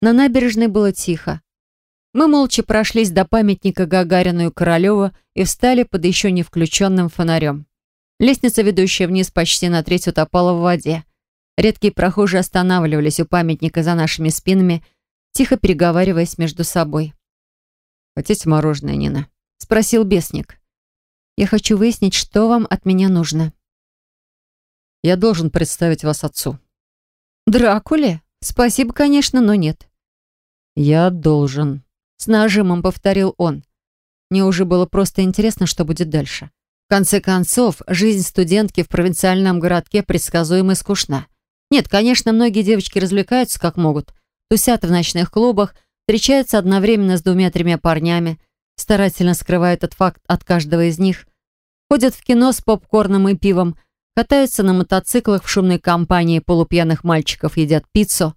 На набережной было тихо. Мы молча прошлись до памятника Гагарину и Королеву и встали под еще не включенным фонарем. Лестница, ведущая вниз, почти на треть утопала в воде. Редкие прохожие останавливались у памятника за нашими спинами, тихо переговариваясь между собой. «Хотите мороженое, Нина?» — спросил бесник. «Я хочу выяснить, что вам от меня нужно». «Я должен представить вас отцу». «Дракуле? Спасибо, конечно, но нет». «Я должен», — с нажимом повторил он. Мне уже было просто интересно, что будет дальше. В конце концов, жизнь студентки в провинциальном городке предсказуема и скучна. Нет, конечно, многие девочки развлекаются как могут. Тусят в ночных клубах, встречаются одновременно с двумя-тремя парнями, старательно скрывая этот факт от каждого из них, ходят в кино с попкорном и пивом, катаются на мотоциклах в шумной компании полупьяных мальчиков, едят пиццу,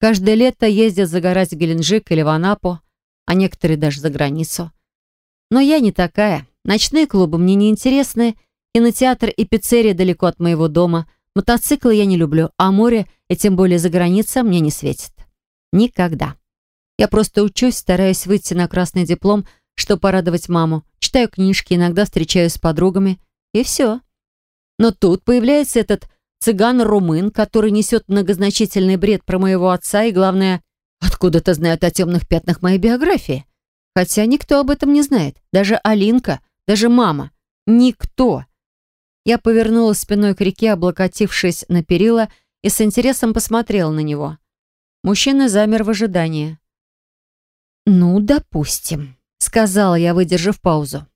каждое лето ездят загорать в Геленджик или в Анапу, а некоторые даже за границу. Но я не такая. Ночные клубы мне не интересны, кинотеатр и пиццерия далеко от моего дома, мотоциклы я не люблю, а море, и тем более за граница, мне не светит. Никогда. Я просто учусь, стараюсь выйти на красный диплом, чтобы порадовать маму, читаю книжки, иногда встречаюсь с подругами, и все. Но тут появляется этот цыган-румын, который несет многозначительный бред про моего отца и, главное, откуда-то знает о темных пятнах моей биографии. Хотя никто об этом не знает. Даже Алинка, даже мама. Никто. Я повернула спиной к реке, облокотившись на перила, и с интересом посмотрела на него. Мужчина замер в ожидании. «Ну, допустим», — сказала я, выдержав паузу.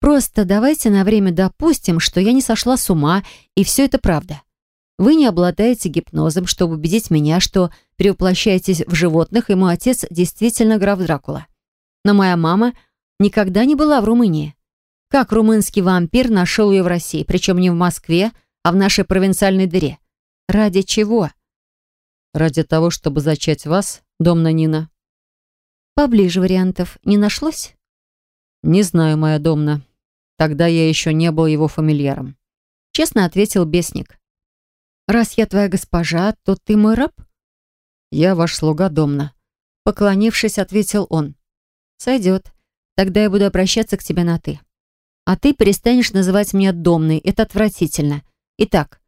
Просто давайте на время допустим, что я не сошла с ума, и все это правда. Вы не обладаете гипнозом, чтобы убедить меня, что перевоплощаетесь в животных, и мой отец действительно граф Дракула. Но моя мама никогда не была в Румынии. Как румынский вампир нашел ее в России, причем не в Москве, а в нашей провинциальной дыре? Ради чего? Ради того, чтобы зачать вас, домна Нина. Поближе вариантов не нашлось? Не знаю, моя домна. Тогда я еще не был его фамильяром. Честно ответил бесник. «Раз я твоя госпожа, то ты мой раб?» «Я ваш слуга, домна». Поклонившись, ответил он. «Сойдет. Тогда я буду обращаться к тебе на «ты». А ты перестанешь называть меня домной. Это отвратительно. Итак,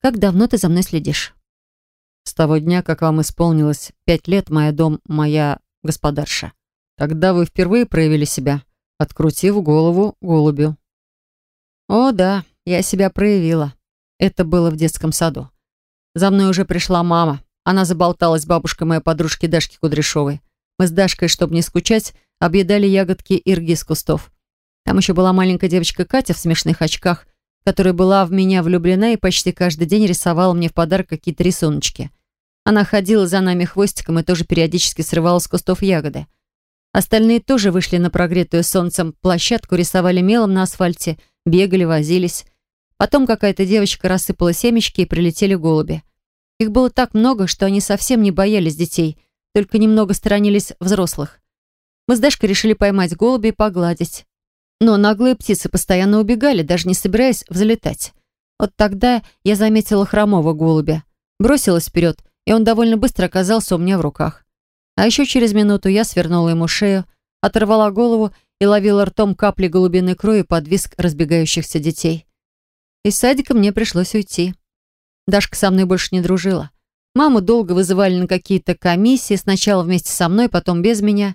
как давно ты за мной следишь?» «С того дня, как вам исполнилось пять лет, моя дом, моя господарша. Тогда вы впервые проявили себя открутив голову голубю. О, да, я себя проявила. Это было в детском саду. За мной уже пришла мама. Она заболталась бабушкой моей подружки Дашки Кудряшовой. Мы с Дашкой, чтобы не скучать, объедали ягодки ирги с кустов. Там еще была маленькая девочка Катя в смешных очках, которая была в меня влюблена и почти каждый день рисовала мне в подарок какие-то рисуночки. Она ходила за нами хвостиком и тоже периодически срывала с кустов ягоды. Остальные тоже вышли на прогретую солнцем площадку, рисовали мелом на асфальте, бегали, возились. Потом какая-то девочка рассыпала семечки и прилетели голуби. Их было так много, что они совсем не боялись детей, только немного сторонились взрослых. Мы с Дашкой решили поймать голуби и погладить. Но наглые птицы постоянно убегали, даже не собираясь взлетать. Вот тогда я заметила хромого голубя. Бросилась вперед, и он довольно быстро оказался у меня в руках. А еще через минуту я свернула ему шею, оторвала голову и ловила ртом капли голубиной крови под виск разбегающихся детей. Из садика мне пришлось уйти. Дашка со мной больше не дружила. Маму долго вызывали на какие-то комиссии, сначала вместе со мной, потом без меня.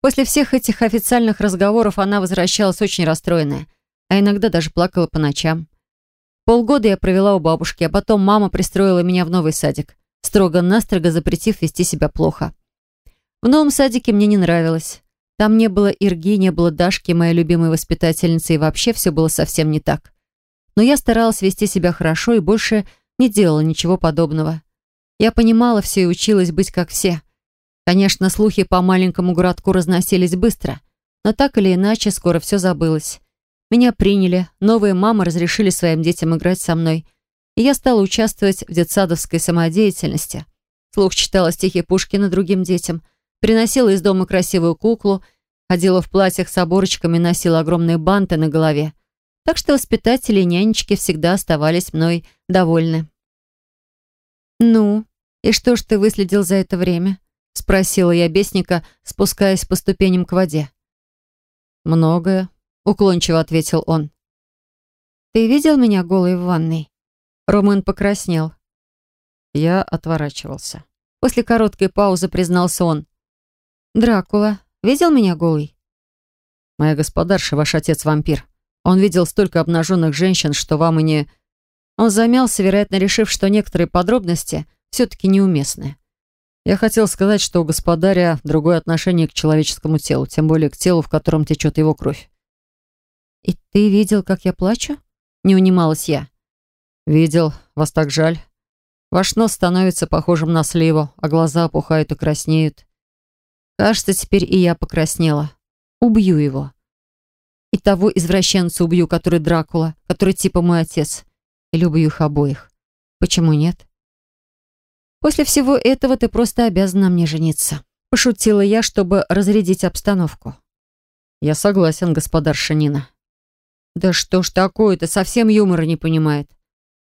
После всех этих официальных разговоров она возвращалась очень расстроенная, а иногда даже плакала по ночам. Полгода я провела у бабушки, а потом мама пристроила меня в новый садик, строго-настрого запретив вести себя плохо. В новом садике мне не нравилось. Там не было Ирги, не было Дашки, моей любимой воспитательницы, и вообще все было совсем не так. Но я старалась вести себя хорошо и больше не делала ничего подобного. Я понимала все и училась быть как все. Конечно, слухи по маленькому городку разносились быстро, но так или иначе скоро все забылось. Меня приняли, новые мамы разрешили своим детям играть со мной, и я стала участвовать в детсадовской самодеятельности. Слух читала стихи Пушкина другим детям – Приносила из дома красивую куклу, ходила в платьях с оборочками, носила огромные банты на голове. Так что воспитатели и нянечки всегда оставались мной довольны. «Ну, и что ж ты выследил за это время?» Спросила я бесника, спускаясь по ступеням к воде. «Многое», — уклончиво ответил он. «Ты видел меня голой в ванной?» Румын покраснел. Я отворачивался. После короткой паузы признался он. «Дракула, видел меня голый?» «Моя господарша, ваш отец вампир. Он видел столько обнаженных женщин, что вам и не...» Он замялся, вероятно, решив, что некоторые подробности все-таки неуместны. Я хотел сказать, что у господаря другое отношение к человеческому телу, тем более к телу, в котором течет его кровь. «И ты видел, как я плачу?» Не унималась я. «Видел. Вас так жаль. Ваш нос становится похожим на сливу, а глаза опухают и краснеют. Кажется, теперь и я покраснела. Убью его. И того извращенца убью, который Дракула, который типа мой отец. И люблю их обоих. Почему нет? После всего этого ты просто обязан на мне жениться. Пошутила я, чтобы разрядить обстановку. Я согласен, господарша Нина. Да что ж такое-то, совсем юмора не понимает.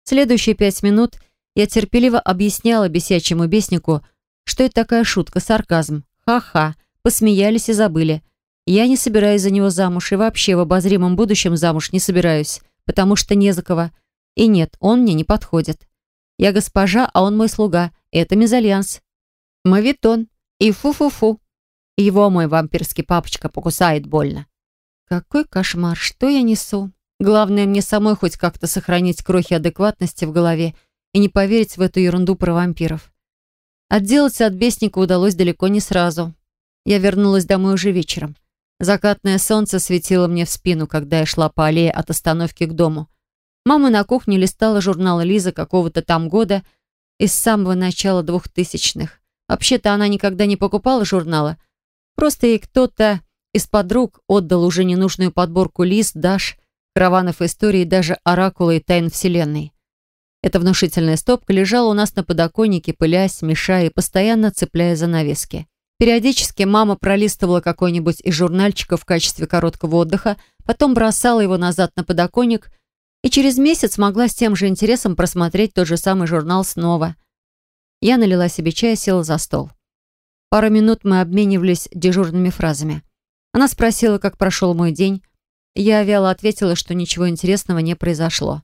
Следующие пять минут я терпеливо объясняла бесячему беснику, что это такая шутка, сарказм. Ха-ха, посмеялись и забыли. Я не собираюсь за него замуж и вообще в обозримом будущем замуж не собираюсь, потому что не за кого. И нет, он мне не подходит. Я госпожа, а он мой слуга. Это мезальянс. Мавитон. И фу-фу-фу. Его мой вампирский папочка покусает больно. Какой кошмар, что я несу? Главное, мне самой хоть как-то сохранить крохи адекватности в голове и не поверить в эту ерунду про вампиров. Отделаться от бесника удалось далеко не сразу. Я вернулась домой уже вечером. Закатное солнце светило мне в спину, когда я шла по аллее от остановки к дому. Мама на кухне листала журнал Лиза какого-то там года из самого начала двухтысячных. Вообще-то она никогда не покупала журнала. Просто ей кто-то из подруг отдал уже ненужную подборку Лиз, Даш, караванов истории даже оракула и тайн вселенной. Эта внушительная стопка лежала у нас на подоконнике, пылясь, мешая и постоянно цепляя занавески. Периодически мама пролистывала какой-нибудь из журнальчиков в качестве короткого отдыха, потом бросала его назад на подоконник и через месяц могла с тем же интересом просмотреть тот же самый журнал снова. Я налила себе чай и села за стол. Пару минут мы обменивались дежурными фразами. Она спросила, как прошел мой день. Я вяло ответила, что ничего интересного не произошло.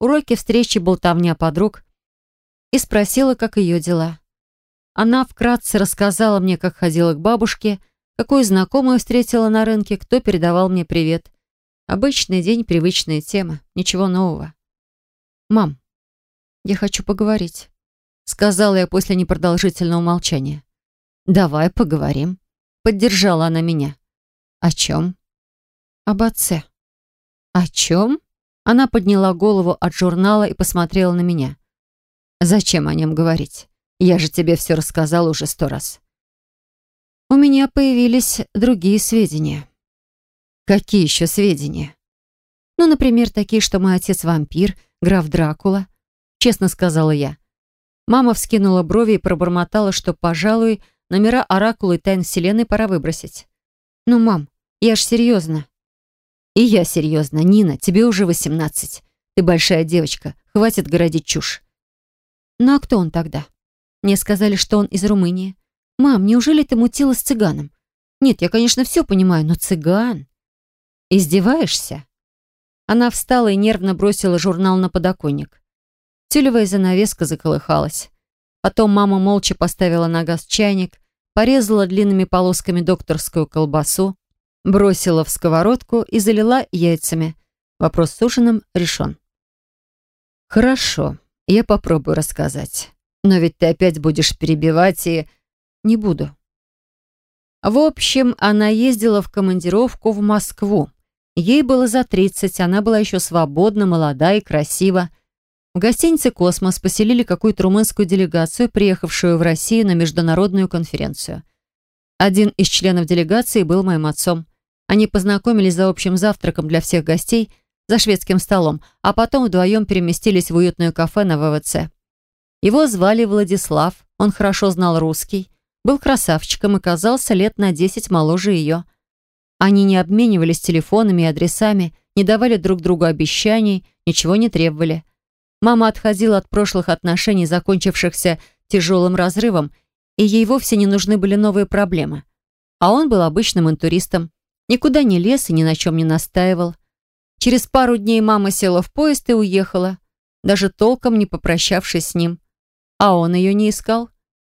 Уроки, встречи, болтовня подруг. И спросила, как ее дела. Она вкратце рассказала мне, как ходила к бабушке, какую знакомую встретила на рынке, кто передавал мне привет. Обычный день, привычная тема. Ничего нового. «Мам, я хочу поговорить», — сказала я после непродолжительного молчания. «Давай поговорим», — поддержала она меня. «О чем?» «Об отце». «О чем?» Она подняла голову от журнала и посмотрела на меня. «Зачем о нем говорить? Я же тебе все рассказала уже сто раз». «У меня появились другие сведения». Какие еще сведения? Ну, например, такие, что мой отец вампир, граф Дракула. Честно сказала я. Мама вскинула брови и пробормотала, что, пожалуй, номера Оракула и Тайн Вселенной пора выбросить. Ну, мам, я ж серьезно. И я серьезно. Нина, тебе уже восемнадцать. Ты большая девочка. Хватит городить чушь. Ну, а кто он тогда? Мне сказали, что он из Румынии. Мам, неужели ты мутила с цыганом? Нет, я, конечно, все понимаю, но цыган... «Издеваешься?» Она встала и нервно бросила журнал на подоконник. Тюлевая занавеска заколыхалась. Потом мама молча поставила на газ чайник, порезала длинными полосками докторскую колбасу, бросила в сковородку и залила яйцами. Вопрос с ужином решен. «Хорошо, я попробую рассказать. Но ведь ты опять будешь перебивать и...» «Не буду». В общем, она ездила в командировку в Москву. Ей было за 30, она была еще свободна, молода и красива. В гостинице «Космос» поселили какую-то румынскую делегацию, приехавшую в Россию на международную конференцию. Один из членов делегации был моим отцом. Они познакомились за общим завтраком для всех гостей за шведским столом, а потом вдвоем переместились в уютное кафе на ВВЦ. Его звали Владислав, он хорошо знал русский, был красавчиком и казался лет на 10 моложе ее – они не обменивались телефонами и адресами, не давали друг другу обещаний, ничего не требовали. Мама отходила от прошлых отношений, закончившихся тяжелым разрывом, и ей вовсе не нужны были новые проблемы. А он был обычным интуристом, никуда не лез и ни на чем не настаивал. Через пару дней мама села в поезд и уехала, даже толком не попрощавшись с ним. А он ее не искал.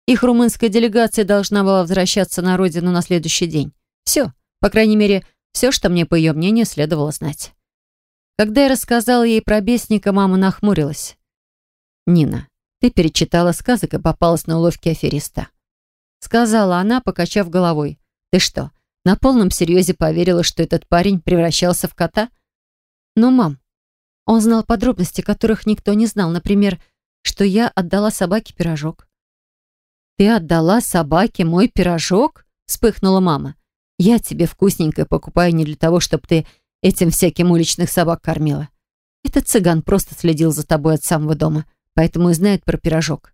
Их румынская делегация должна была возвращаться на родину на следующий день. Все, по крайней мере, все, что мне, по ее мнению, следовало знать. Когда я рассказала ей про бесника, мама нахмурилась. «Нина, ты перечитала сказок и попалась на уловки афериста». Сказала она, покачав головой. «Ты что, на полном серьезе поверила, что этот парень превращался в кота?» «Ну, мам, он знал подробности, которых никто не знал. Например, что я отдала собаке пирожок. «Ты отдала собаке мой пирожок?» — вспыхнула мама. «Я тебе вкусненькое покупаю не для того, чтобы ты этим всяким уличных собак кормила. Этот цыган просто следил за тобой от самого дома, поэтому и знает про пирожок».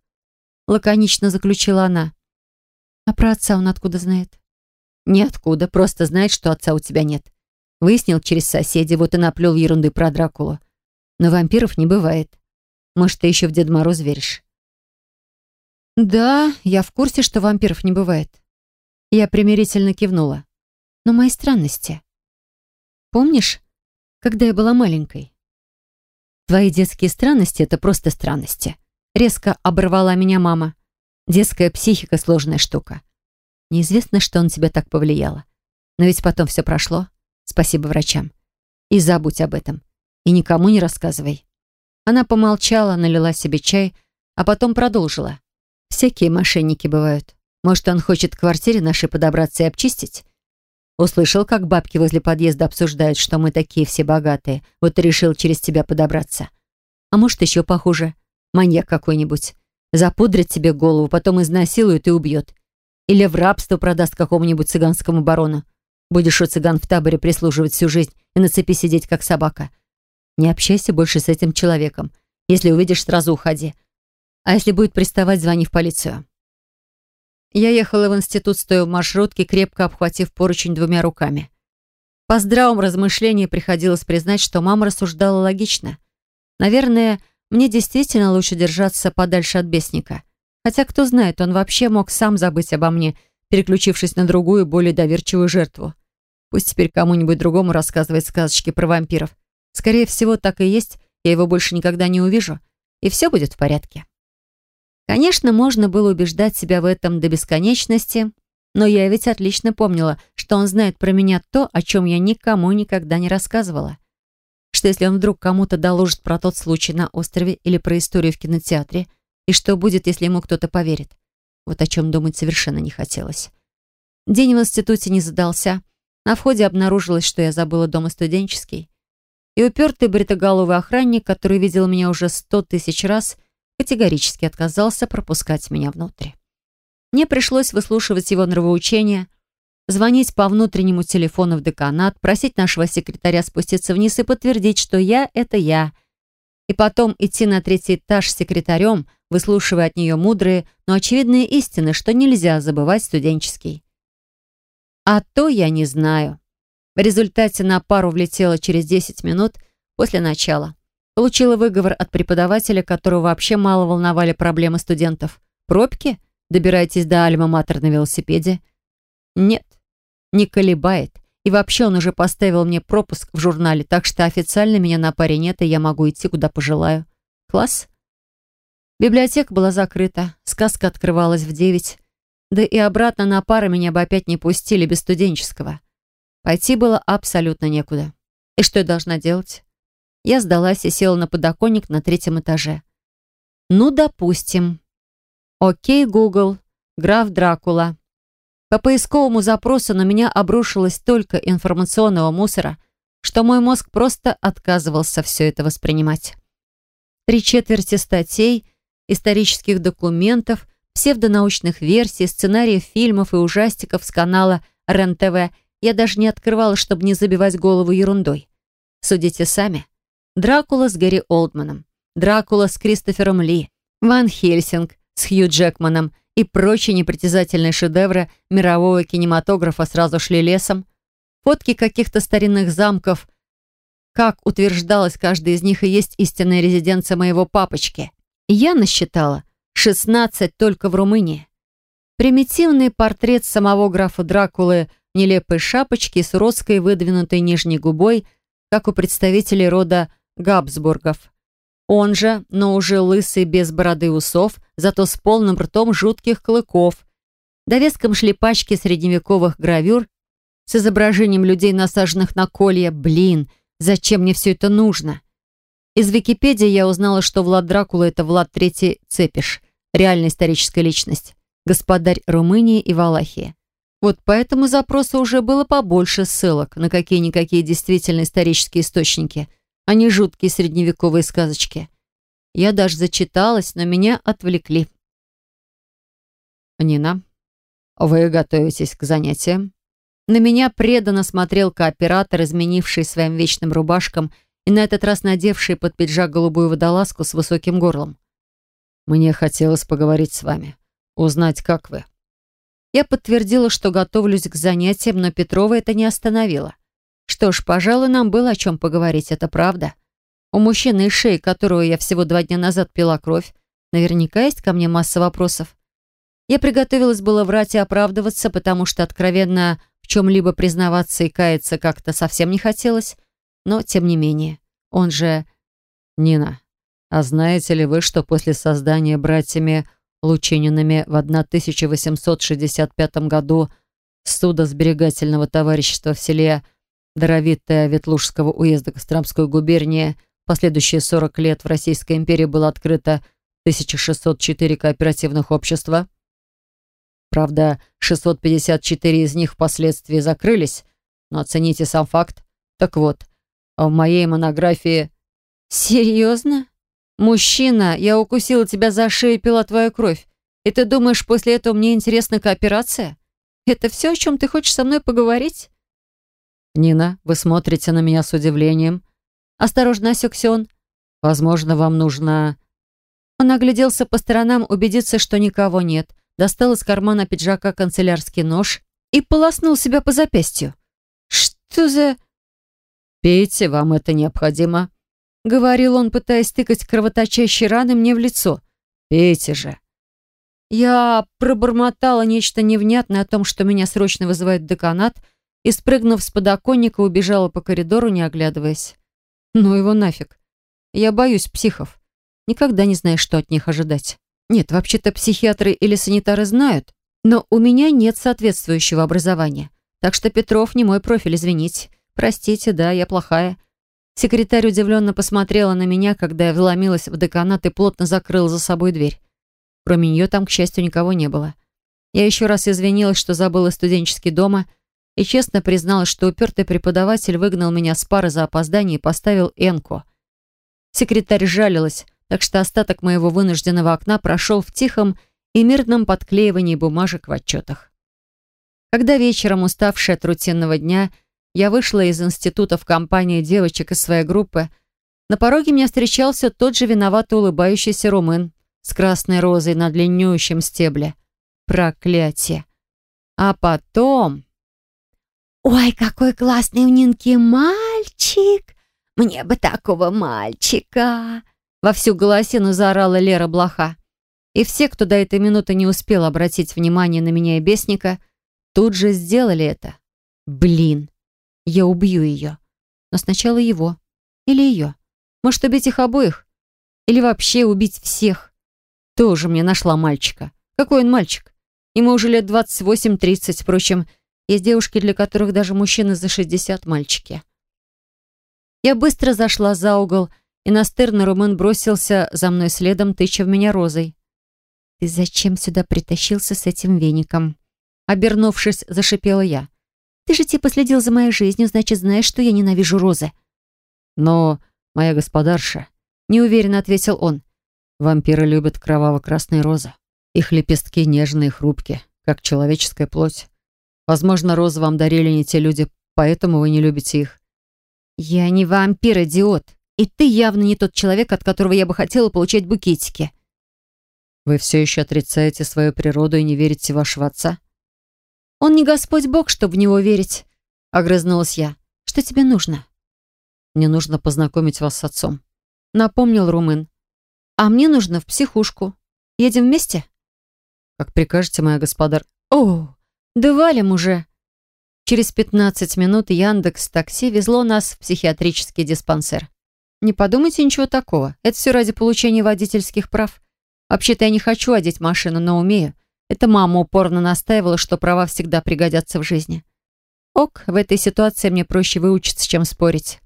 Лаконично заключила она. «А про отца он откуда знает?» «Ниоткуда, просто знает, что отца у тебя нет. Выяснил через соседей, вот и наплел ерунды про Дракулу. Но вампиров не бывает. Может, ты еще в Деда Мороз веришь?» «Да, я в курсе, что вампиров не бывает». Я примирительно кивнула. «Но мои странности. Помнишь, когда я была маленькой?» «Твои детские странности — это просто странности». Резко оборвала меня мама. «Детская психика — сложная штука. Неизвестно, что на тебя так повлияло. Но ведь потом все прошло. Спасибо врачам. И забудь об этом. И никому не рассказывай». Она помолчала, налила себе чай, а потом продолжила. Всякие мошенники бывают. Может, он хочет к квартире нашей подобраться и обчистить? Услышал, как бабки возле подъезда обсуждают, что мы такие все богатые. Вот и решил через тебя подобраться. А может, еще похуже. Маньяк какой-нибудь. Запудрит тебе голову, потом изнасилует и убьет. Или в рабство продаст какому-нибудь цыганскому барону. Будешь у цыган в таборе прислуживать всю жизнь и на цепи сидеть, как собака. Не общайся больше с этим человеком. Если увидишь, сразу уходи. А если будет приставать, звони в полицию. Я ехала в институт, стоя в маршрутке, крепко обхватив поручень двумя руками. По здравому размышлению приходилось признать, что мама рассуждала логично. Наверное, мне действительно лучше держаться подальше от бесника. Хотя, кто знает, он вообще мог сам забыть обо мне, переключившись на другую, более доверчивую жертву. Пусть теперь кому-нибудь другому рассказывает сказочки про вампиров. Скорее всего, так и есть, я его больше никогда не увижу, и все будет в порядке. Конечно, можно было убеждать себя в этом до бесконечности, но я ведь отлично помнила, что он знает про меня то, о чем я никому никогда не рассказывала. Что если он вдруг кому-то доложит про тот случай на острове или про историю в кинотеатре, и что будет, если ему кто-то поверит? Вот о чем думать совершенно не хотелось. День в институте не задался. На входе обнаружилось, что я забыла дома студенческий. И упертый бритоголовый охранник, который видел меня уже сто тысяч раз, категорически отказался пропускать меня внутрь. Мне пришлось выслушивать его нравоучения, звонить по внутреннему телефону в деканат, просить нашего секретаря спуститься вниз и подтвердить, что я — это я. И потом идти на третий этаж с секретарем, выслушивая от нее мудрые, но очевидные истины, что нельзя забывать студенческий. А то я не знаю. В результате на пару влетела через 10 минут после начала. Получила выговор от преподавателя, которого вообще мало волновали проблемы студентов. Пробки? Добирайтесь до Альма-Матер на велосипеде? Нет, не колебает. И вообще он уже поставил мне пропуск в журнале, так что официально меня на паре нет, и я могу идти, куда пожелаю. Класс? Библиотека была закрыта, сказка открывалась в девять. Да и обратно на пары меня бы опять не пустили без студенческого. Пойти было абсолютно некуда. И что я должна делать? Я сдалась и села на подоконник на третьем этаже. Ну, допустим. Окей, Google. Граф Дракула. По поисковому запросу на меня обрушилось столько информационного мусора, что мой мозг просто отказывался все это воспринимать. Три четверти статей, исторических документов, псевдонаучных версий, сценариев фильмов и ужастиков с канала РЕН-ТВ я даже не открывала, чтобы не забивать голову ерундой. Судите сами. Дракула с Гэри Олдманом, Дракула с Кристофером Ли, Ван Хельсинг с Хью Джекманом и прочие непритязательные шедевры мирового кинематографа сразу шли лесом. Фотки каких-то старинных замков. Как утверждалось, каждый из них и есть истинная резиденция моего папочки. Я насчитала 16 только в Румынии. Примитивный портрет самого графа Дракулы нелепой шапочке с уродской выдвинутой нижней губой, как у представителей рода Габсбургов. Он же, но уже лысый, без бороды и усов, зато с полным ртом жутких клыков. Довеском шли пачки средневековых гравюр с изображением людей, насаженных на колья. Блин, зачем мне все это нужно? Из Википедии я узнала, что Влад Дракула — это Влад III Цепиш, реальная историческая личность, господарь Румынии и Валахии. Вот по этому уже было побольше ссылок на какие-никакие действительно исторические источники, а не жуткие средневековые сказочки. Я даже зачиталась, но меня отвлекли. «Нина, вы готовитесь к занятиям?» На меня преданно смотрел кооператор, изменивший своим вечным рубашкам и на этот раз надевший под пиджак голубую водолазку с высоким горлом. «Мне хотелось поговорить с вами, узнать, как вы». Я подтвердила, что готовлюсь к занятиям, но Петрова это не остановило. Что ж, пожалуй, нам было о чем поговорить, это правда. У мужчины из шеи, которого я всего два дня назад пила кровь, наверняка есть ко мне масса вопросов. Я приготовилась было врать и оправдываться, потому что откровенно в чем-либо признаваться и каяться как-то совсем не хотелось, но тем не менее. Он же... Нина, а знаете ли вы, что после создания братьями Лучининами в 1865 году судосберегательного товарищества в селе Доровитое Ветлужского уезда Костромской губернии последующие 40 лет в Российской империи было открыто 1604 кооперативных общества? Правда, 654 из них впоследствии закрылись, но оцените сам факт. Так вот, в моей монографии... Серьезно? Мужчина, я укусила тебя за шею и пила твою кровь. И ты думаешь, после этого мне интересна кооперация? Это все, о чем ты хочешь со мной поговорить? Нина, вы смотрите на меня с удивлением. Осторожно, осекся он. Возможно, вам нужно... Он огляделся по сторонам, убедиться, что никого нет достал из кармана пиджака канцелярский нож и полоснул себя по запястью. «Что за...» «Пейте, вам это необходимо», — говорил он, пытаясь тыкать кровоточащие раны мне в лицо. «Пейте же». Я пробормотала нечто невнятное о том, что меня срочно вызывает деканат, и, спрыгнув с подоконника, убежала по коридору, не оглядываясь. Ну его нафиг. Я боюсь психов. Никогда не знаешь, что от них ожидать. Нет, вообще-то психиатры или санитары знают, но у меня нет соответствующего образования. Так что Петров не мой профиль, извините. Простите, да, я плохая. Секретарь удивленно посмотрела на меня, когда я вломилась в деканат и плотно закрыла за собой дверь. Кроме нее там, к счастью, никого не было. Я еще раз извинилась, что забыла студенческий дома, и честно призналась, что упертый преподаватель выгнал меня с пары за опоздание и поставил Энку. Секретарь жалилась, так что остаток моего вынужденного окна прошел в тихом и мирном подклеивании бумажек в отчетах. Когда вечером, уставшая от рутинного дня, я вышла из института в компании девочек из своей группы, на пороге меня встречал все тот же виновато улыбающийся румын с красной розой на длиннющем стебле. Проклятие! А потом... «Ой, какой классный у Нинки мальчик! Мне бы такого мальчика!» Во всю голосину заорала Лера Блоха. И все, кто до этой минуты не успел обратить внимание на меня и бесника, тут же сделали это. Блин, я убью ее. Но сначала его. Или ее. Может, убить их обоих? Или вообще убить всех? Тоже мне нашла мальчика. Какой он мальчик? Ему уже лет 28-30. Впрочем, есть девушки, для которых даже мужчины за 60 мальчики. Я быстро зашла за угол и настырный Румын бросился за мной следом, тыча в меня розой. «Ты зачем сюда притащился с этим веником?» Обернувшись, зашипела я. «Ты же типа следил за моей жизнью, значит, знаешь, что я ненавижу розы». «Но, моя господарша», — неуверенно ответил он, «вампиры любят кроваво-красные розы. Их лепестки нежные и хрупкие, как человеческая плоть. Возможно, розы вам дарили не те люди, поэтому вы не любите их». «Я не вампир, идиот», и ты явно не тот человек, от которого я бы хотела получать букетики. Вы все еще отрицаете свою природу и не верите в вашего отца? Он не Господь Бог, чтобы в него верить, огрызнулась я. Что тебе нужно? Мне нужно познакомить вас с отцом. Напомнил Румын. А мне нужно в психушку. Едем вместе? Как прикажете, моя господар. О, да валим уже. Через 15 минут Яндекс такси везло нас в психиатрический диспансер. Не подумайте ничего такого. Это все ради получения водительских прав. Вообще-то я не хочу одеть машину, но умею. Это мама упорно настаивала, что права всегда пригодятся в жизни. Ок, в этой ситуации мне проще выучиться, чем спорить.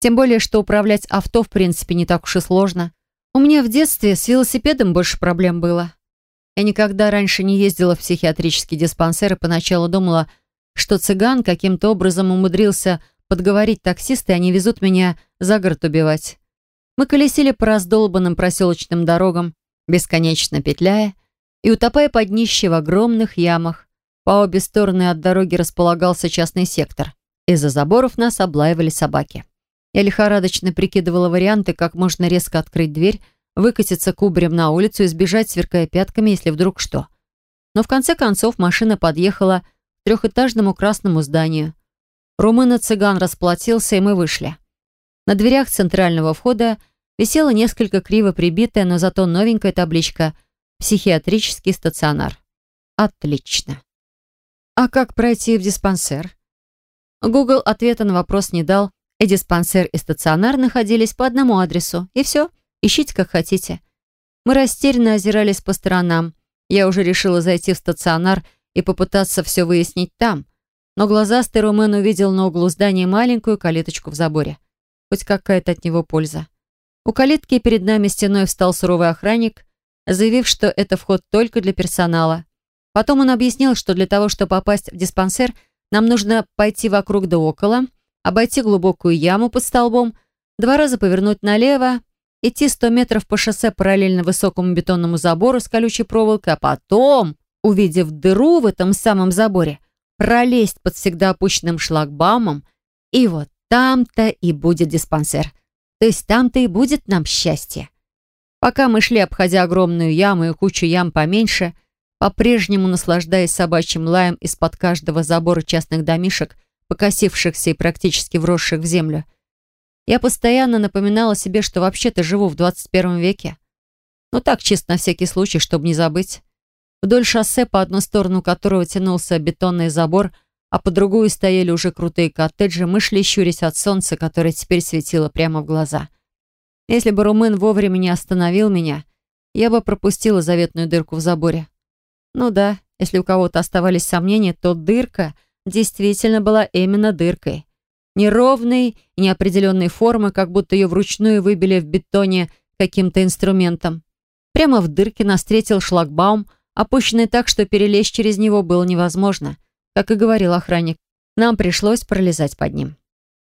Тем более, что управлять авто в принципе не так уж и сложно. У меня в детстве с велосипедом больше проблем было. Я никогда раньше не ездила в психиатрический диспансер и поначалу думала, что цыган каким-то образом умудрился подговорить таксиста, и они везут меня за город убивать. Мы колесили по раздолбанным проселочным дорогам, бесконечно петляя и утопая под днище в огромных ямах. По обе стороны от дороги располагался частный сектор. Из-за заборов нас облаивали собаки. Я лихорадочно прикидывала варианты, как можно резко открыть дверь, выкатиться кубарем на улицу и сбежать, сверкая пятками, если вдруг что. Но в конце концов машина подъехала к трехэтажному красному зданию. Румын-цыган расплатился, и мы вышли. На дверях центрального входа висела несколько криво прибитая, но зато новенькая табличка «Психиатрический стационар». Отлично. А как пройти в диспансер? Google ответа на вопрос не дал, и диспансер и стационар находились по одному адресу. И все, ищите как хотите. Мы растерянно озирались по сторонам. Я уже решила зайти в стационар и попытаться все выяснить там. Но глазастый Румен увидел на углу здания маленькую калиточку в заборе. Хоть какая-то от него польза. У калитки перед нами стеной встал суровый охранник, заявив, что это вход только для персонала. Потом он объяснил, что для того, чтобы попасть в диспансер, нам нужно пойти вокруг да около – обойти глубокую яму под столбом, два раза повернуть налево, идти 100 метров по шоссе параллельно высокому бетонному забору с колючей проволокой, а потом, увидев дыру в этом самом заборе, пролезть под всегда опущенным шлагбаумом, и вот там-то и будет диспансер. То есть там-то и будет нам счастье. Пока мы шли, обходя огромную яму и кучу ям поменьше, по-прежнему наслаждаясь собачьим лаем из-под каждого забора частных домишек, покосившихся и практически вросших в землю. Я постоянно напоминала себе, что вообще-то живу в 21 веке. Но ну так, чисто на всякий случай, чтобы не забыть. Вдоль шоссе, по одну сторону которого тянулся бетонный забор, а по другую стояли уже крутые коттеджи, мы шли щурясь от солнца, которое теперь светило прямо в глаза. Если бы румын вовремя не остановил меня, я бы пропустила заветную дырку в заборе. Ну да, если у кого-то оставались сомнения, то дырка — действительно была именно дыркой. Неровной неопределенной формы, как будто ее вручную выбили в бетоне каким-то инструментом. Прямо в дырке нас встретил шлагбаум, опущенный так, что перелезть через него было невозможно. Как и говорил охранник, нам пришлось пролезать под ним.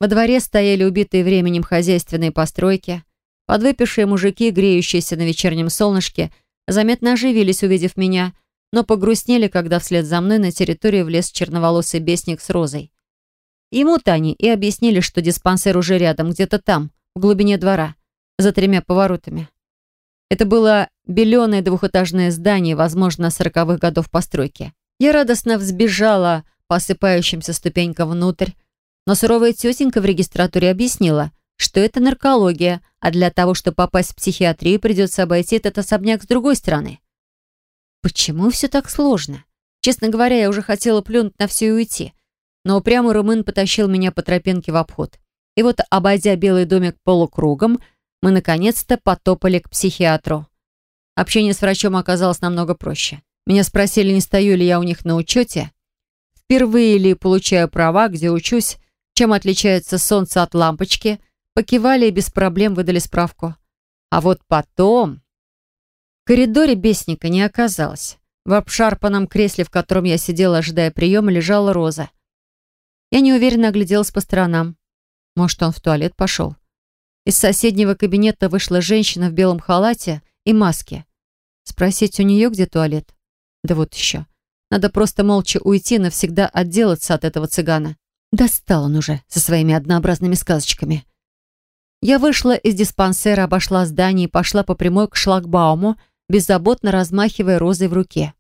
Во дворе стояли убитые временем хозяйственные постройки. Подвыпившие мужики, греющиеся на вечернем солнышке, заметно оживились, увидев меня — но погрустнели, когда вслед за мной на территорию влез черноволосый бесник с розой. Ему-то они и объяснили, что диспансер уже рядом, где-то там, в глубине двора, за тремя поворотами. Это было беленое двухэтажное здание, возможно, сороковых годов постройки. Я радостно взбежала по осыпающимся ступенькам внутрь, но суровая тетенька в регистратуре объяснила, что это наркология, а для того, чтобы попасть в психиатрию, придется обойти этот особняк с другой стороны. Почему все так сложно? Честно говоря, я уже хотела плюнуть на все и уйти. Но упрямый румын потащил меня по тропинке в обход. И вот, обойдя белый домик полукругом, мы наконец-то потопали к психиатру. Общение с врачом оказалось намного проще. Меня спросили, не стою ли я у них на учете, впервые ли получаю права, где учусь, чем отличается солнце от лампочки, покивали и без проблем выдали справку. А вот потом... В коридоре бесника не оказалось. В обшарпанном кресле, в котором я сидела, ожидая приема, лежала Роза. Я неуверенно огляделась по сторонам. Может, он в туалет пошел? Из соседнего кабинета вышла женщина в белом халате и маске. Спросить у нее, где туалет? Да вот еще. Надо просто молча уйти, навсегда отделаться от этого цыгана. Достал он уже со своими однообразными сказочками. Я вышла из диспансера, обошла здание и пошла по прямой к шлагбауму, беззаботно размахивая розой в руке.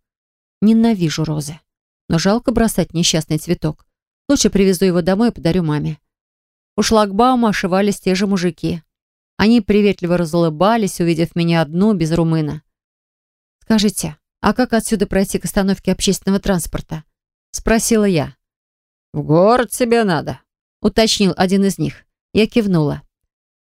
Ненавижу розы. Но жалко бросать несчастный цветок. Лучше привезу его домой и подарю маме. У шлагбаума ошивались те же мужики. Они приветливо разулыбались, увидев меня одну, без румына. «Скажите, «А как отсюда пройти к остановке общественного транспорта?» — спросила я. «В город тебе надо», — уточнил один из них. Я кивнула.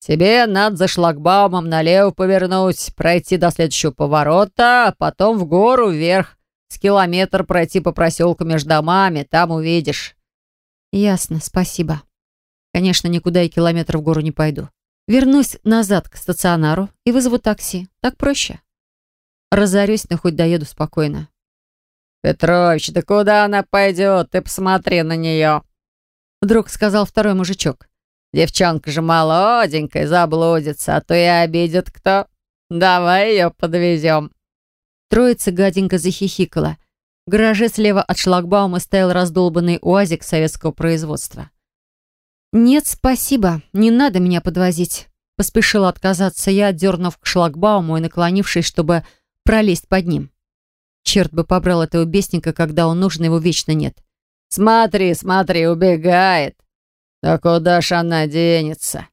«Тебе надо за шлагбаумом налево повернуть, пройти до следующего поворота, а потом в гору вверх. С километр пройти по проселку между домами, там увидишь». «Ясно, спасибо. Конечно, никуда и километр в гору не пойду. Вернусь назад к стационару и вызову такси. Так проще. Разорюсь, но хоть доеду спокойно». «Петрович, да куда она пойдет? Ты посмотри на нее!» Вдруг сказал второй мужичок. Девчонка же молоденькая, заблудится, а то и обидит кто. Давай ее подвезем». Троица гаденько захихикала. В гараже слева от шлагбаума стоял раздолбанный уазик советского производства. «Нет, спасибо, не надо меня подвозить», — поспешила отказаться я, дернув к шлагбауму и наклонившись, чтобы пролезть под ним. Черт бы побрал этого бесника, когда он нужен, его вечно нет. «Смотри, смотри, убегает!» «Да куда ж она денется?»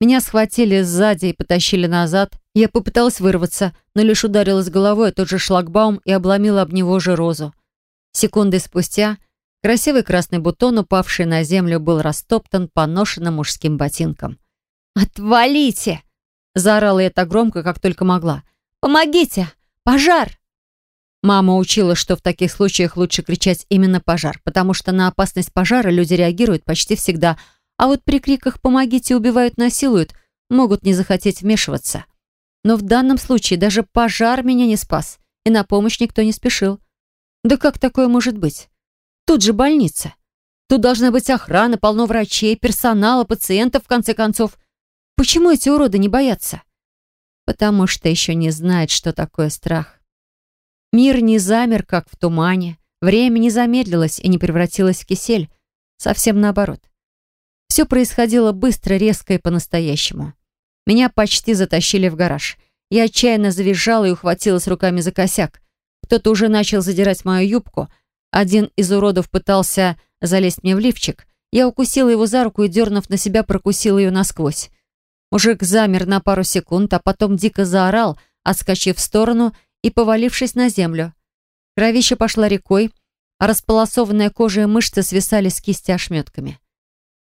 Меня схватили сзади и потащили назад. Я попыталась вырваться, но лишь ударилась головой о тот же шлагбаум и обломила об него же розу. Секунды спустя красивый красный бутон, упавший на землю, был растоптан поношенным мужским ботинком. «Отвалите!» — заорала я так громко, как только могла. «Помогите! Пожар!» Мама учила, что в таких случаях лучше кричать именно «пожар», потому что на опасность пожара люди реагируют почти всегда, а вот при криках «помогите, убивают, насилуют» могут не захотеть вмешиваться. Но в данном случае даже пожар меня не спас, и на помощь никто не спешил. Да как такое может быть? Тут же больница. Тут должна быть охрана, полно врачей, персонала, пациентов, в конце концов. Почему эти уроды не боятся? Потому что еще не знают, что такое страх. Мир не замер, как в тумане. Время не замедлилось и не превратилось в кисель. Совсем наоборот. Все происходило быстро, резко и по-настоящему. Меня почти затащили в гараж. Я отчаянно завизжала и ухватилась руками за косяк. Кто-то уже начал задирать мою юбку. Один из уродов пытался залезть мне в лифчик. Я укусила его за руку и, дернув на себя, прокусила ее насквозь. Мужик замер на пару секунд, а потом дико заорал, отскочив в сторону и повалившись на землю. Кровища пошла рекой, а располосованная кожа и мышцы свисали с кисти ошметками.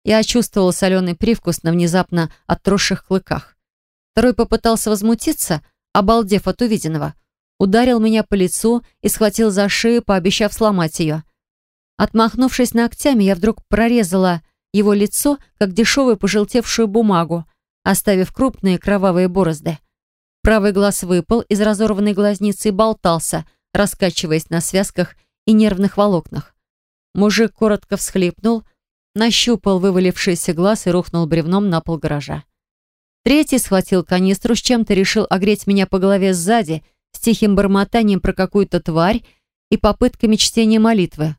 Я чувствовала соленый привкус на внезапно отросших клыках. Второй попытался возмутиться, обалдев от увиденного. Ударил меня по лицу и схватил за шею, пообещав сломать ее. Отмахнувшись ногтями, я вдруг прорезала его лицо, как дешевую пожелтевшую бумагу, оставив крупные кровавые борозды. Правый глаз выпал из разорванной глазницы и болтался, раскачиваясь на связках и нервных волокнах. Мужик коротко всхлипнул, нащупал вывалившийся глаз и рухнул бревном на пол гаража. Третий схватил канистру с чем-то, решил огреть меня по голове сзади, с тихим бормотанием про какую-то тварь и попытками чтения молитвы.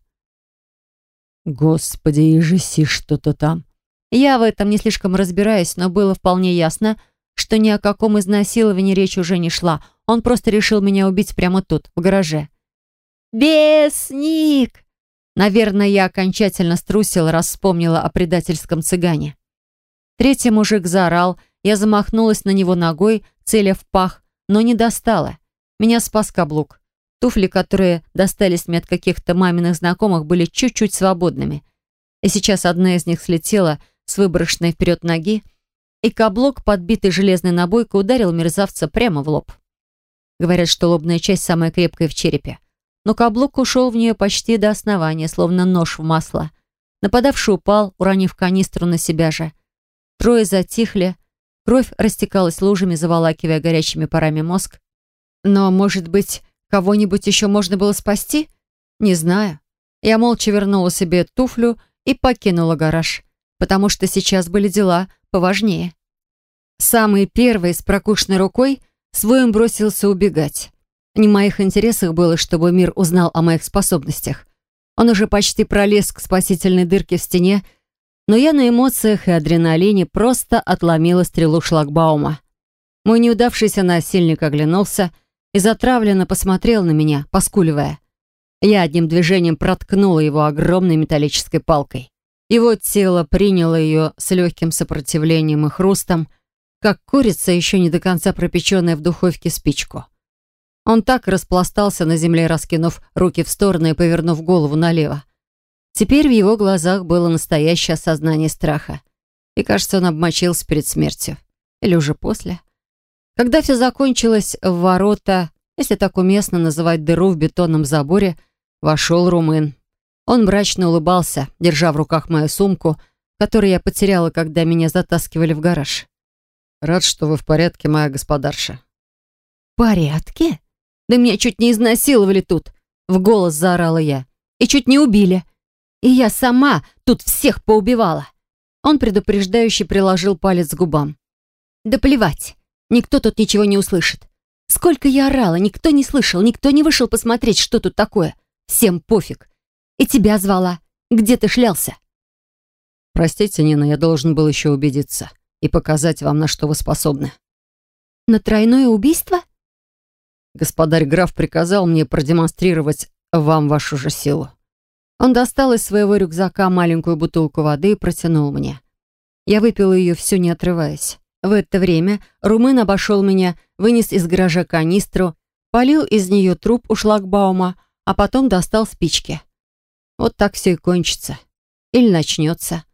«Господи, и жеси что-то там!» Я в этом не слишком разбираюсь, но было вполне ясно, что ни о каком изнасиловании речь уже не шла. Он просто решил меня убить прямо тут, в гараже. «Бесник!» Наверное, я окончательно струсила, раз вспомнила о предательском цыгане. Третий мужик заорал, я замахнулась на него ногой, целя в пах, но не достала. Меня спас каблук. Туфли, которые достались мне от каких-то маминых знакомых, были чуть-чуть свободными. И сейчас одна из них слетела с выброшенной вперед ноги, и каблук, подбитый железной набойкой, ударил мерзавца прямо в лоб. Говорят, что лобная часть самая крепкая в черепе. Но каблук ушел в нее почти до основания, словно нож в масло. Нападавший упал, уронив канистру на себя же. Трое затихли, кровь растекалась лужами, заволакивая горячими парами мозг. Но, может быть, кого-нибудь еще можно было спасти? Не знаю. Я молча вернула себе туфлю и покинула гараж, потому что сейчас были дела поважнее. Самый первый с прокушенной рукой своим бросился убегать. Не в моих интересах было, чтобы мир узнал о моих способностях. Он уже почти пролез к спасительной дырке в стене, но я на эмоциях и адреналине просто отломила стрелу шлагбаума. Мой неудавшийся насильник оглянулся и затравленно посмотрел на меня, поскуливая. Я одним движением проткнула его огромной металлической палкой. Его тело приняло ее с легким сопротивлением и хрустом, как курица, еще не до конца пропеченная в духовке спичку. Он так распластался на земле, раскинув руки в стороны и повернув голову налево. Теперь в его глазах было настоящее осознание страха. И, кажется, он обмочился перед смертью. Или уже после. Когда все закончилось, в ворота, если так уместно называть дыру в бетонном заборе, вошел румын. Он мрачно улыбался, держа в руках мою сумку, которую я потеряла, когда меня затаскивали в гараж. «Рад, что вы в порядке, моя господарша». «В порядке? Да меня чуть не изнасиловали тут!» В голос заорала я. «И чуть не убили. И я сама тут всех поубивала!» Он предупреждающе приложил палец к губам. «Да плевать, никто тут ничего не услышит. Сколько я орала, никто не слышал, никто не вышел посмотреть, что тут такое. Всем пофиг. И тебя звала. Где ты шлялся?» «Простите, Нина, я должен был еще убедиться и показать вам, на что вы способны». «На тройное убийство?» Господарь граф приказал мне продемонстрировать вам вашу же силу. Он достал из своего рюкзака маленькую бутылку воды и протянул мне. Я выпила ее все не отрываясь. В это время румын обошел меня, вынес из гаража канистру, полил из нее труп у шлагбаума, а потом достал спички. Вот так все и кончится. Или начнется.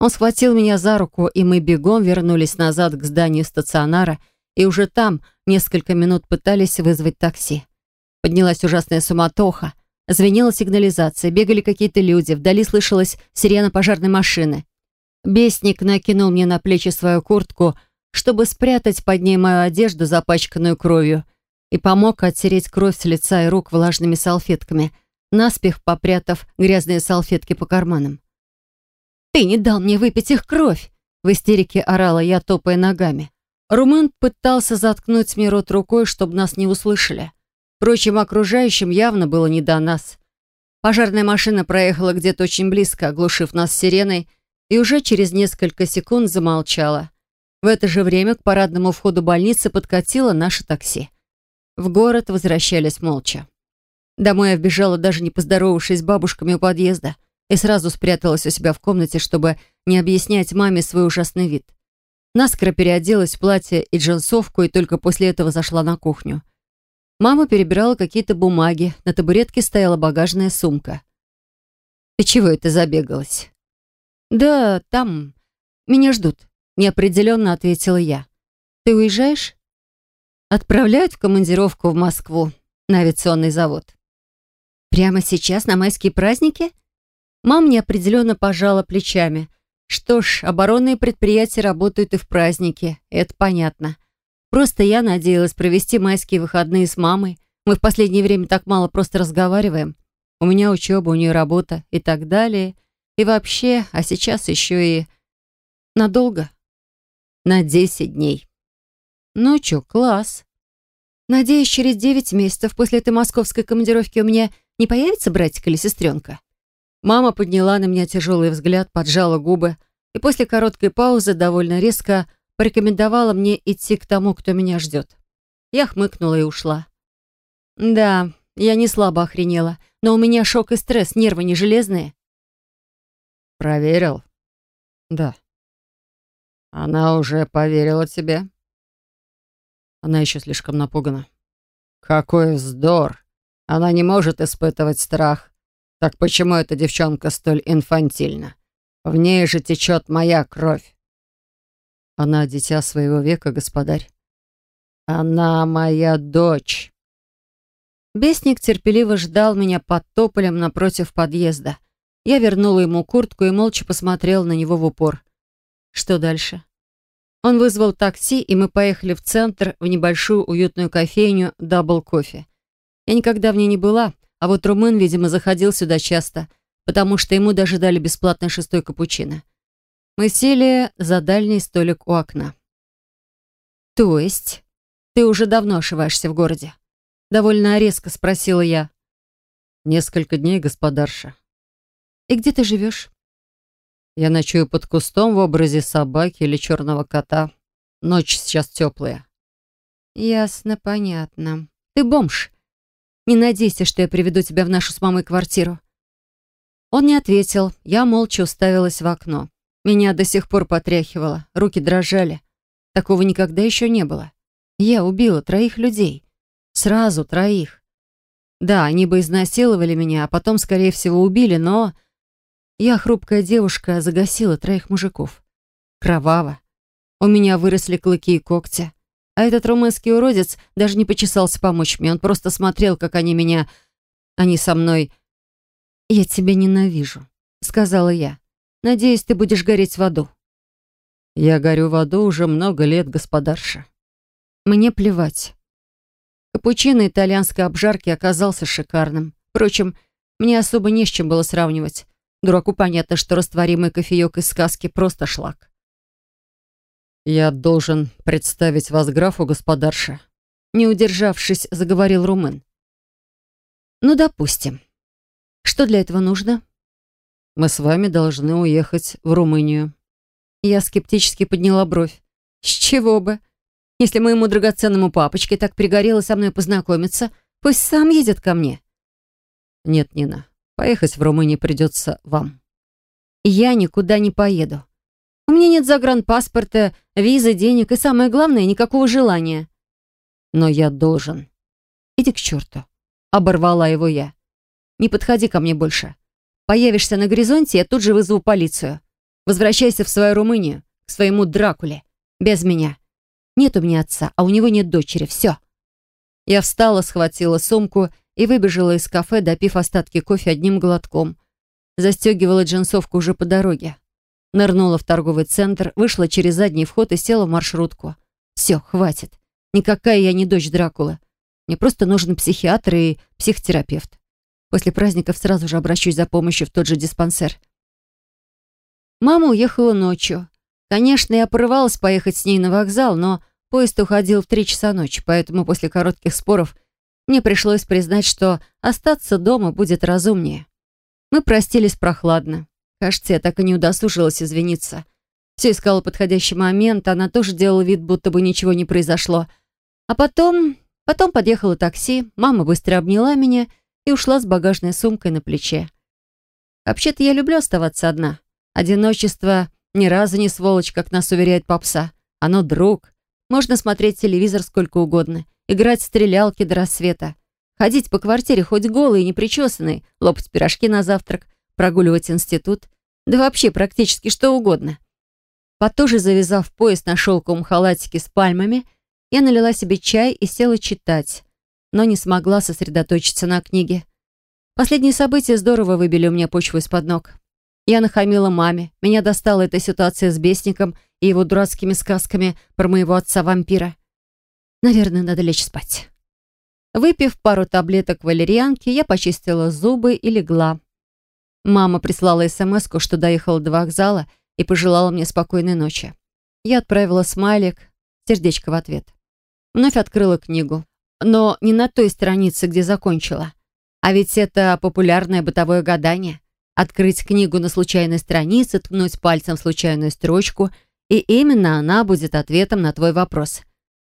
Он схватил меня за руку, и мы бегом вернулись назад к зданию стационара, и уже там несколько минут пытались вызвать такси. Поднялась ужасная суматоха, звенела сигнализация, бегали какие-то люди, вдали слышалась сирена пожарной машины. Бесник накинул мне на плечи свою куртку, чтобы спрятать под ней мою одежду, запачканную кровью, и помог оттереть кровь с лица и рук влажными салфетками, наспех попрятав грязные салфетки по карманам. «Ты не дал мне выпить их кровь!» В истерике орала я, топая ногами. Румын пытался заткнуть мне рот рукой, чтобы нас не услышали. Впрочем, окружающим явно было не до нас. Пожарная машина проехала где-то очень близко, оглушив нас сиреной, и уже через несколько секунд замолчала. В это же время к парадному входу больницы подкатило наше такси. В город возвращались молча. Домой я вбежала, даже не поздоровавшись с бабушками у подъезда — и сразу спряталась у себя в комнате, чтобы не объяснять маме свой ужасный вид. Наскоро переоделась в платье и джинсовку, и только после этого зашла на кухню. Мама перебирала какие-то бумаги, на табуретке стояла багажная сумка. «Ты чего это забегалась?» «Да, там. Меня ждут», — неопределенно ответила я. «Ты уезжаешь?» «Отправляют в командировку в Москву, на авиационный завод». «Прямо сейчас, на майские праздники?» Мам неопределенно пожала плечами. Что ж, оборонные предприятия работают и в праздники, это понятно. Просто я надеялась провести майские выходные с мамой. Мы в последнее время так мало просто разговариваем. У меня учеба, у нее работа и так далее. И вообще, а сейчас еще и... Надолго? На 10 дней. Ну чё, класс. Надеюсь, через 9 месяцев после этой московской командировки у меня не появится братик или сестренка? Мама подняла на меня тяжелый взгляд, поджала губы и после короткой паузы довольно резко порекомендовала мне идти к тому, кто меня ждет. Я хмыкнула и ушла. Да, я не слабо охренела, но у меня шок и стресс, нервы не железные. Проверил? Да. Она уже поверила тебе? Она еще слишком напугана. Какой вздор! Она не может испытывать страх. Так почему эта девчонка столь инфантильна? В ней же течет моя кровь. Она дитя своего века, господарь. Она моя дочь. Бесник терпеливо ждал меня под тополем напротив подъезда. Я вернула ему куртку и молча посмотрела на него в упор. Что дальше? Он вызвал такси, и мы поехали в центр, в небольшую уютную кофейню «Дабл Кофе». Я никогда в ней не была, а вот румын, видимо, заходил сюда часто, потому что ему даже дали бесплатный шестой капучино. Мы сели за дальний столик у окна. «То есть ты уже давно ошиваешься в городе?» Довольно резко спросила я. «Несколько дней, господарша». «И где ты живешь?» «Я ночую под кустом в образе собаки или черного кота. Ночь сейчас теплая». «Ясно, понятно. Ты бомж. Не надейся, что я приведу тебя в нашу с мамой квартиру». Он не ответил. Я молча уставилась в окно. Меня до сих пор потряхивало, руки дрожали. Такого никогда еще не было. Я убила троих людей. Сразу троих. Да, они бы изнасиловали меня, а потом, скорее всего, убили, но... Я, хрупкая девушка, загасила троих мужиков. Кроваво. У меня выросли клыки и когти. А этот румынский уродец даже не почесался помочь мне. Он просто смотрел, как они меня... Они со мной... «Я тебя ненавижу», — сказала я. «Надеюсь, ты будешь гореть в аду». «Я горю в аду уже много лет, господарша». «Мне плевать». Капучино итальянской обжарки оказался шикарным. Впрочем, мне особо не с чем было сравнивать. Дураку понятно, что растворимый кофеек из сказки просто шлак. «Я должен представить вас графу, господарша», не удержавшись, заговорил румын. «Ну, допустим. Что для этого нужно?» «Мы с вами должны уехать в Румынию». Я скептически подняла бровь. «С чего бы? Если моему драгоценному папочке так пригорело со мной познакомиться, пусть сам едет ко мне». «Нет, Нина, поехать в Румынию придется вам». «Я никуда не поеду. У меня нет загранпаспорта, визы, денег и, самое главное, никакого желания. Но я должен. Иди к черту. Оборвала его я. Не подходи ко мне больше. Появишься на горизонте, я тут же вызову полицию. Возвращайся в свою Румынию, к своему Дракуле. Без меня. Нет у меня отца, а у него нет дочери. Все. Я встала, схватила сумку и выбежала из кафе, допив остатки кофе одним глотком. Застегивала джинсовку уже по дороге. Нырнула в торговый центр, вышла через задний вход и села в маршрутку. Все, хватит. Никакая я не дочь Дракулы. Мне просто нужен психиатр и психотерапевт. После праздников сразу же обращусь за помощью в тот же диспансер. Мама уехала ночью. Конечно, я порывалась поехать с ней на вокзал, но поезд уходил в три часа ночи, поэтому после коротких споров мне пришлось признать, что остаться дома будет разумнее. Мы простились прохладно. Кажется, я так и не удосужилась извиниться. Все искала подходящий момент, она тоже делала вид, будто бы ничего не произошло. А потом... Потом подъехало такси, мама быстро обняла меня и ушла с багажной сумкой на плече. Вообще-то я люблю оставаться одна. Одиночество ни разу не сволочь, как нас уверяет попса. Оно друг. Можно смотреть телевизор сколько угодно, играть в стрелялки до рассвета, ходить по квартире хоть голый и непричесанный, лопать пирожки на завтрак — прогуливать институт, да вообще практически что угодно. Потуже завязав пояс на шелковом халатике с пальмами, я налила себе чай и села читать, но не смогла сосредоточиться на книге. Последние события здорово выбили у меня почву из-под ног. Я нахамила маме, меня достала эта ситуация с бесником и его дурацкими сказками про моего отца-вампира. Наверное, надо лечь спать. Выпив пару таблеток валерьянки, я почистила зубы и легла. Мама прислала смс что доехала до вокзала и пожелала мне спокойной ночи. Я отправила смайлик, сердечко в ответ. Вновь открыла книгу. Но не на той странице, где закончила. А ведь это популярное бытовое гадание. Открыть книгу на случайной странице, ткнуть пальцем в случайную строчку, и именно она будет ответом на твой вопрос.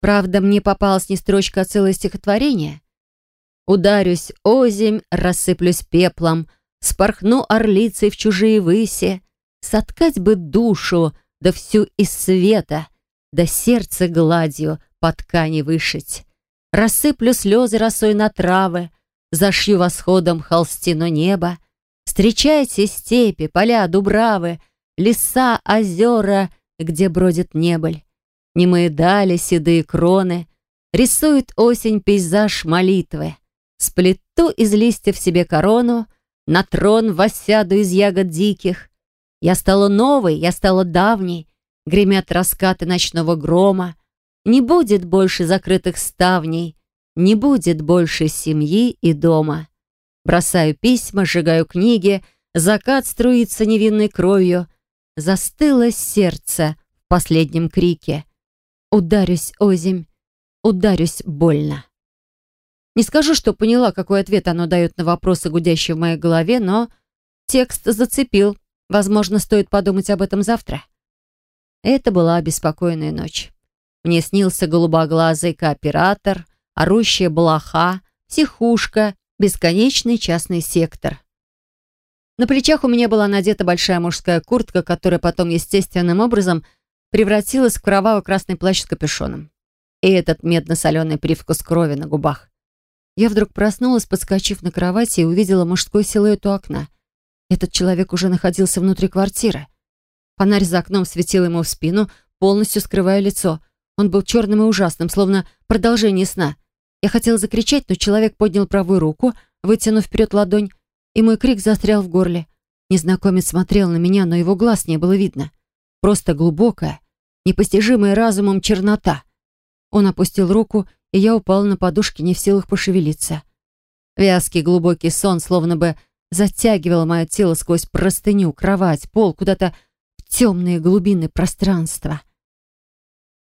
Правда, мне попалась не строчка, а целое стихотворение. «Ударюсь озимь, рассыплюсь пеплом», Спорхну орлицей в чужие выси, Соткать бы душу, да всю из света, Да сердце гладью по ткани вышить. Рассыплю слезы росой на травы, Зашью восходом холстину неба. Встречайте степи, поля, дубравы, Леса, озера, где бродит небыль. Немые дали, седые кроны, Рисует осень пейзаж молитвы. Сплету из листьев себе корону — на трон воссяду из ягод диких. Я стала новой, я стала давней, гремят раскаты ночного грома. Не будет больше закрытых ставней, не будет больше семьи и дома. Бросаю письма, сжигаю книги, закат струится невинной кровью. Застыло сердце в последнем крике. Ударюсь озимь, ударюсь больно. Не скажу, что поняла, какой ответ оно дает на вопросы, гудящие в моей голове, но текст зацепил. Возможно, стоит подумать об этом завтра. Это была беспокойная ночь. Мне снился голубоглазый кооператор, орущая блоха, психушка, бесконечный частный сектор. На плечах у меня была надета большая мужская куртка, которая потом естественным образом превратилась в кроваво-красный плащ с капюшоном. и этот медно-соленый привкус крови на губах. Я вдруг проснулась, подскочив на кровати, и увидела мужской силуэт у окна. Этот человек уже находился внутри квартиры. Фонарь за окном светил ему в спину, полностью скрывая лицо. Он был черным и ужасным, словно продолжение сна. Я хотела закричать, но человек поднял правую руку, вытянув вперед ладонь, и мой крик застрял в горле. Незнакомец смотрел на меня, но его глаз не было видно. Просто глубокая, непостижимая разумом чернота. Он опустил руку, и я упала на подушки, не в силах пошевелиться. Вязкий глубокий сон словно бы затягивал мое тело сквозь простыню, кровать, пол, куда-то в темные глубины пространства.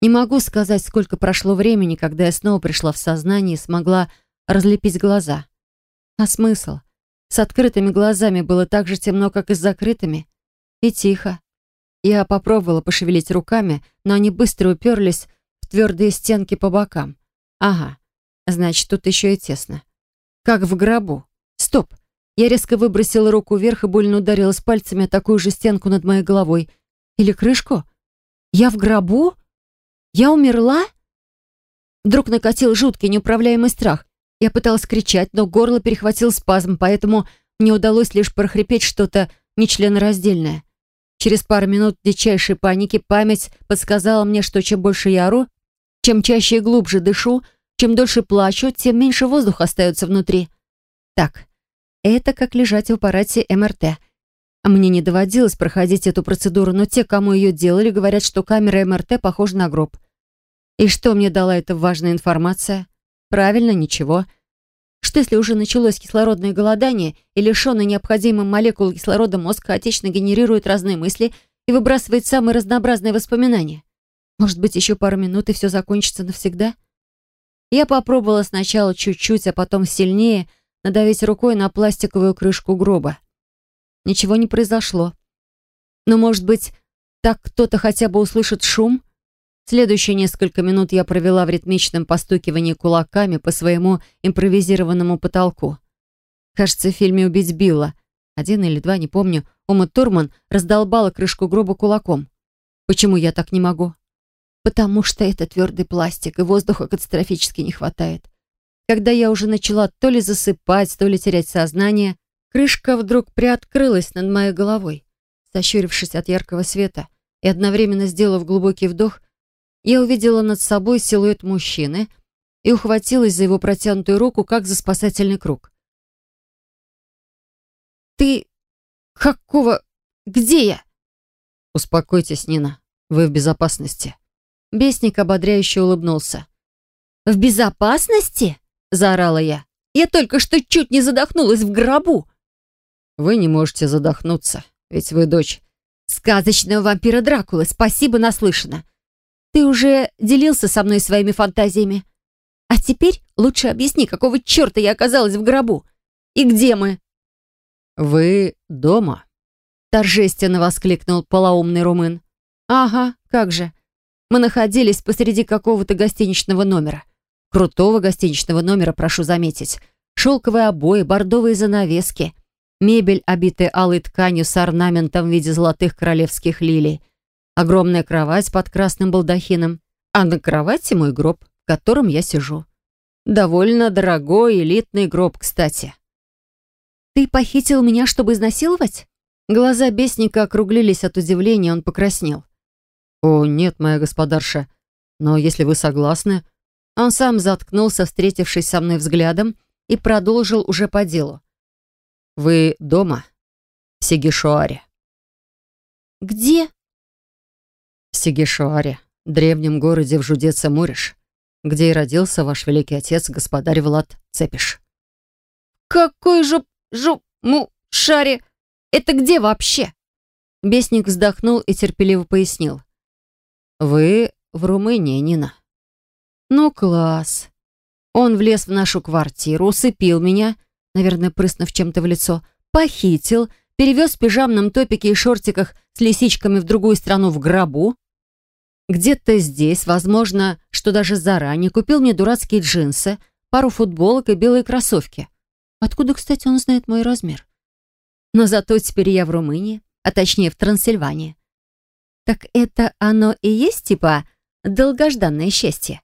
Не могу сказать, сколько прошло времени, когда я снова пришла в сознание и смогла разлепить глаза. А смысл? С открытыми глазами было так же темно, как и с закрытыми. И тихо. Я попробовала пошевелить руками, но они быстро уперлись в твердые стенки по бокам. Ага, значит, тут еще и тесно. Как в гробу. Стоп. Я резко выбросила руку вверх и больно ударилась пальцами о такую же стенку над моей головой. Или крышку? Я в гробу? Я умерла? Вдруг накатил жуткий, неуправляемый страх. Я пыталась кричать, но горло перехватил спазм, поэтому мне удалось лишь прохрипеть что-то нечленораздельное. Через пару минут дичайшей паники память подсказала мне, что чем больше я ору, чем чаще и глубже дышу, чем дольше плачу, тем меньше воздуха остается внутри. Так, это как лежать в аппарате МРТ. Мне не доводилось проходить эту процедуру, но те, кому ее делали, говорят, что камера МРТ похожа на гроб. И что мне дала эта важная информация? Правильно, ничего. Что если уже началось кислородное голодание, и лишенный необходимым молекул кислорода мозг хаотично генерирует разные мысли и выбрасывает самые разнообразные воспоминания? Может быть, еще пару минут, и все закончится навсегда? Я попробовала сначала чуть-чуть, а потом сильнее — надавить рукой на пластиковую крышку гроба. Ничего не произошло. Но, может быть, так кто-то хотя бы услышит шум? Следующие несколько минут я провела в ритмичном постукивании кулаками по своему импровизированному потолку. Кажется, в фильме «Убить Билла» один или два, не помню, Ума Турман раздолбала крышку гроба кулаком. Почему я так не могу? Потому что это твердый пластик, и воздуха катастрофически не хватает. Когда я уже начала то ли засыпать, то ли терять сознание, крышка вдруг приоткрылась над моей головой. Сощурившись от яркого света и одновременно сделав глубокий вдох, я увидела над собой силуэт мужчины и ухватилась за его протянутую руку, как за спасательный круг. «Ты... какого... где я?» «Успокойтесь, Нина. Вы в безопасности». Бесник ободряюще улыбнулся. «В безопасности?» — заорала я. «Я только что чуть не задохнулась в гробу!» «Вы не можете задохнуться, ведь вы дочь...» «Сказочного вампира Дракулы, спасибо наслышано. Ты уже делился со мной своими фантазиями. А теперь лучше объясни, какого черта я оказалась в гробу? И где мы?» «Вы дома?» Торжественно воскликнул полоумный румын. «Ага, как же. Мы находились посреди какого-то гостиничного номера. Крутого гостиничного номера, прошу заметить. Шелковые обои, бордовые занавески. Мебель, обитая алой тканью с орнаментом в виде золотых королевских лилий. Огромная кровать под красным балдахином. А на кровати мой гроб, в котором я сижу. Довольно дорогой, элитный гроб, кстати. «Ты похитил меня, чтобы изнасиловать?» Глаза бесника округлились от удивления, он покраснел. «О, нет, моя господарша, но если вы согласны, он сам заткнулся, встретившись со мной взглядом, и продолжил уже по делу. «Вы дома? В Сигишуаре?» «Где?» «В Сигишуаре, древнем городе в Жудеце-Муриш, где и родился ваш великий отец, господарь Влад Цепиш». «Какой же... жу... му... шаре... Это где вообще?» Бесник вздохнул и терпеливо пояснил. «Вы в Румынии, Нина». Ну, класс. Он влез в нашу квартиру, усыпил меня, наверное, прыснув чем-то в лицо, похитил, перевез в пижамном топике и шортиках с лисичками в другую страну в гробу. Где-то здесь, возможно, что даже заранее, купил мне дурацкие джинсы, пару футболок и белые кроссовки. Откуда, кстати, он знает мой размер? Но зато теперь я в Румынии, а точнее в Трансильвании. Так это оно и есть, типа, долгожданное счастье?